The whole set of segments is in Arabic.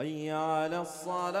حي على الصلاة.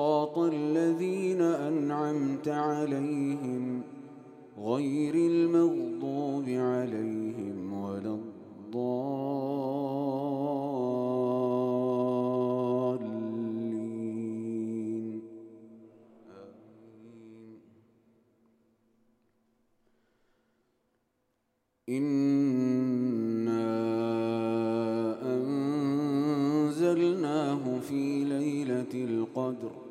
أنعمت عليهم غير المغضوب عليهم ولا الضالين. إنا أنزلناه في ليلة القدر.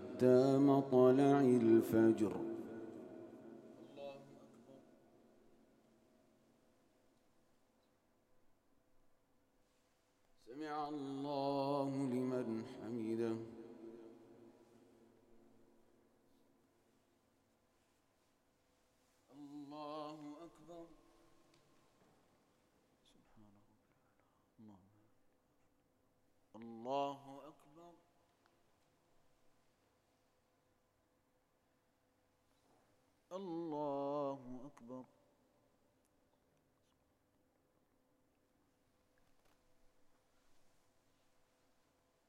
مطلع الفجر سمع الله لمن حمده الله أكبر سبحان ربي الله الله أكبر الله أكبر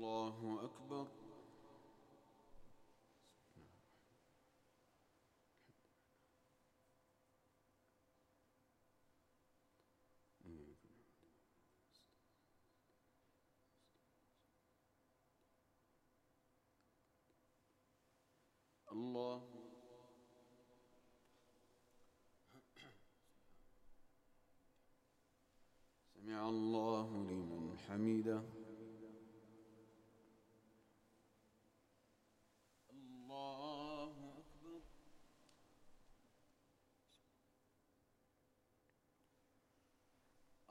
الله أكبر. الله. سمع الله لمن حمده الله أكبر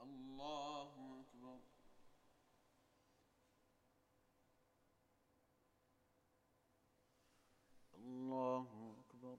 الله أكبر الله أكبر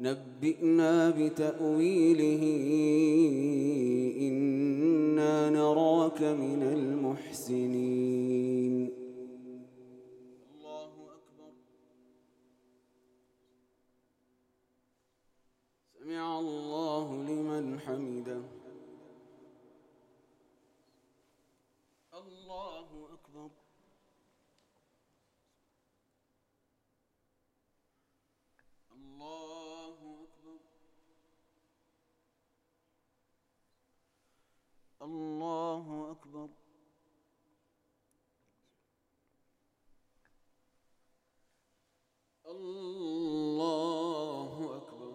نبئنا بتأويله إنا نراك من المحسنين. الله أكبر. سمع الله لمن حمده. الله أكبر الله أكبر الله أكبر الله أكبر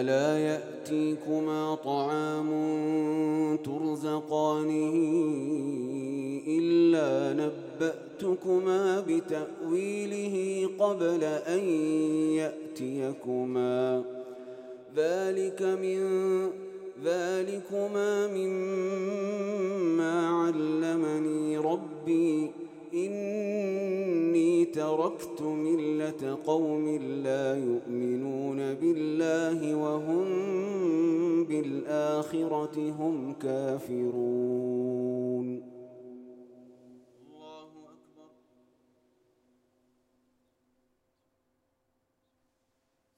قال لا يأتيكما طعام ترزقانه إلا نبأتكما بتأويله قبل أن يأتيكما. ذلك من ذلكما مما علمني ربي. إني تركت ملة قوم لا يؤمنون بالله وهم بالآخرة هم كافرون. الله أكبر.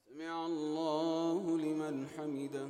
سمع الله لمن حمده.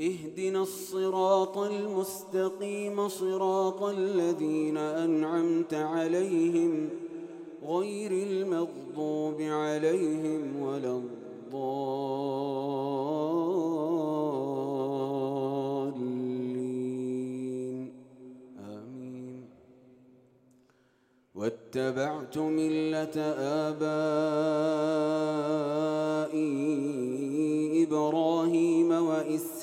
اهدنا الصراط المستقيم صراط الذين أنعمت عليهم غير المغضوب عليهم ولا الضالين. آمين. واتبعت ملة آبائي إبراهيم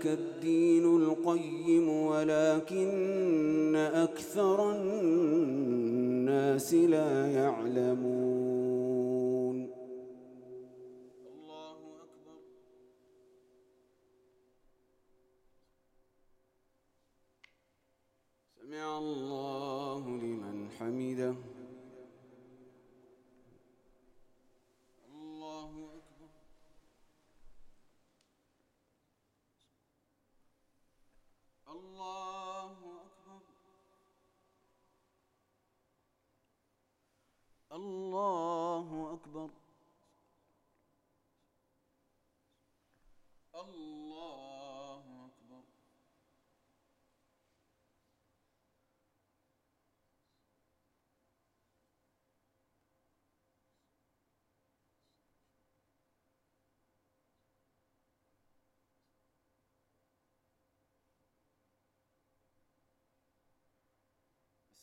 ذلك الدين القيم ولكن أكثر الناس لا يعلمون الله أكبر.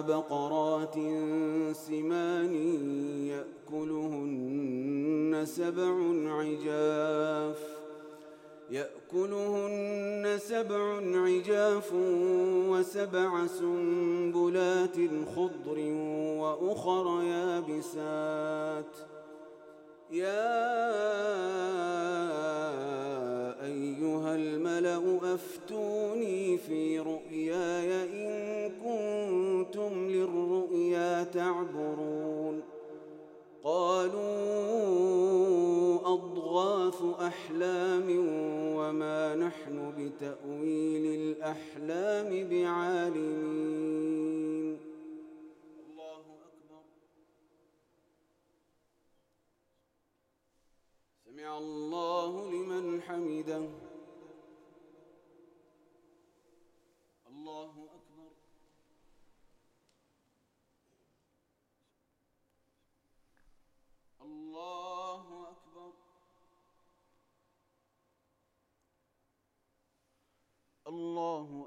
بقرات سمان يأكلهن سبع عجاف يأكلهن سبع عجاف وسبع سنبلات خضر وأخر يابسات يا أيها الملأ أفتوني في رؤياي تعبرون قالوا أضغاث أحلام وما نحن بتأويل الأحلام بعالمين. الله أكبر. سمع الله لمن حمده الله أكبر الله أكبر الله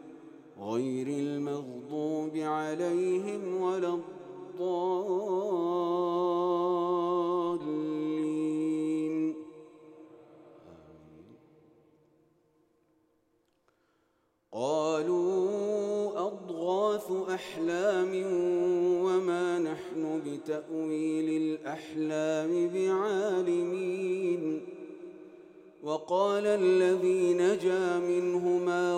غير المغضوب عليهم ولا الضالين. قالوا أضغاث أحلام وما نحن بتأويل الأحلام بعالمين. وقال الذي نجا منهما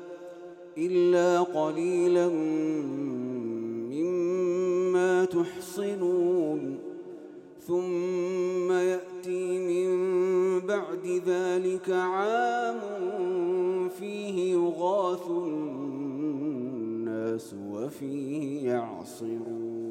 إلا قليلا مما تحصنون. ثم يأتي من بعد ذلك عام فيه يغاث الناس وفيه يعصرون.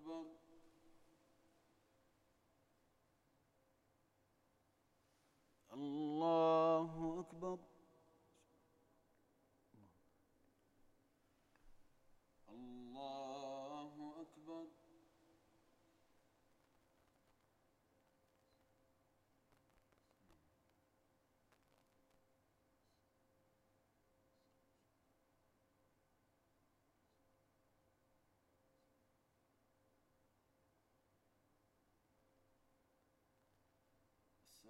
الله أكبر الله أكبر الله أكبر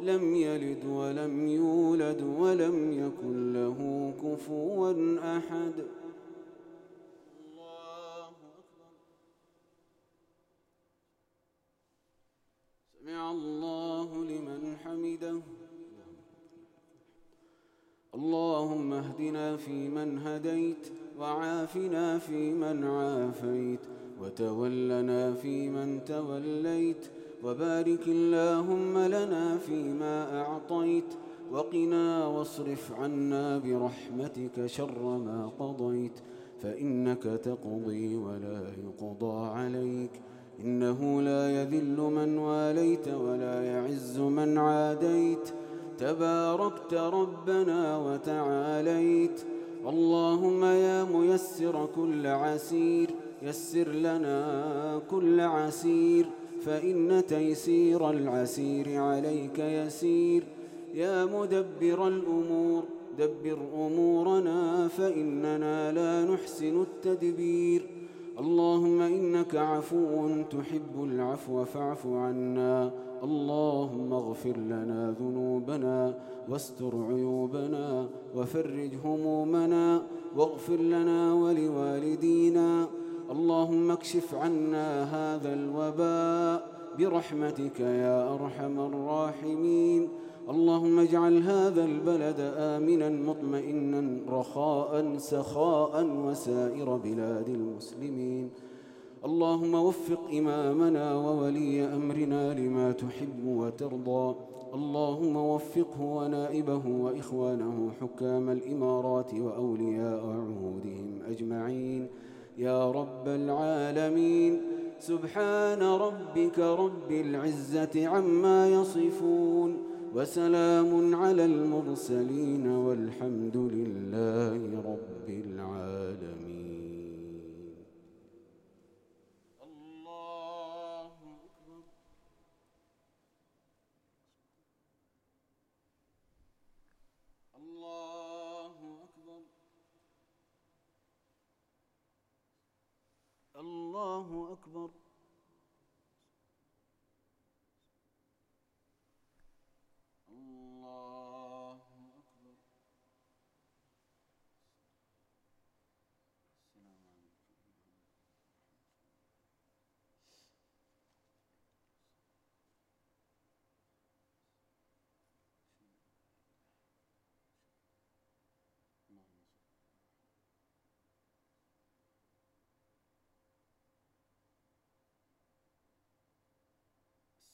لم يلد ولم يولد ولم يكن له كفوا أحد. الله سمع الله لمن حمده. اللهم اهدنا فيمن هديت وعافنا فيمن عافيت وتولنا فيمن توليت وبارك اللهم لنا فيما أعطيت وقنا واصرف عنا برحمتك شر ما قضيت فإنك تقضي ولا يقضى عليك إنه لا يذل من واليت ولا يعز من عاديت تباركت ربنا وتعاليت اللهم يا ميسر كل عسير يسر لنا كل عسير فإن تيسير العسير عليك يسير. يا مدبر الأمور دبر أمورنا فإننا لا نحسن التدبير. اللهم إنك عفو تحب العفو فاعف عنا. اللهم اغفر لنا ذنوبنا واستر عيوبنا وفرج همومنا واغفر لنا ولوالدينا. اللهم اكشف عنا هذا الوباء برحمتك يا أرحم الراحمين. اللهم اجعل هذا البلد آمنا مطمئنا رخاء سخاء وسائر بلاد المسلمين. اللهم وفق إمامنا وولي أمرنا لما تحب وترضى. اللهم وفقه ونائبه وإخوانه حكام الإمارات وأولياء عهودهم أجمعين. يا رب العالمين. سبحان ربك رب العزة عما يصفون وسلام على المرسلين والحمد لله رب العالمين.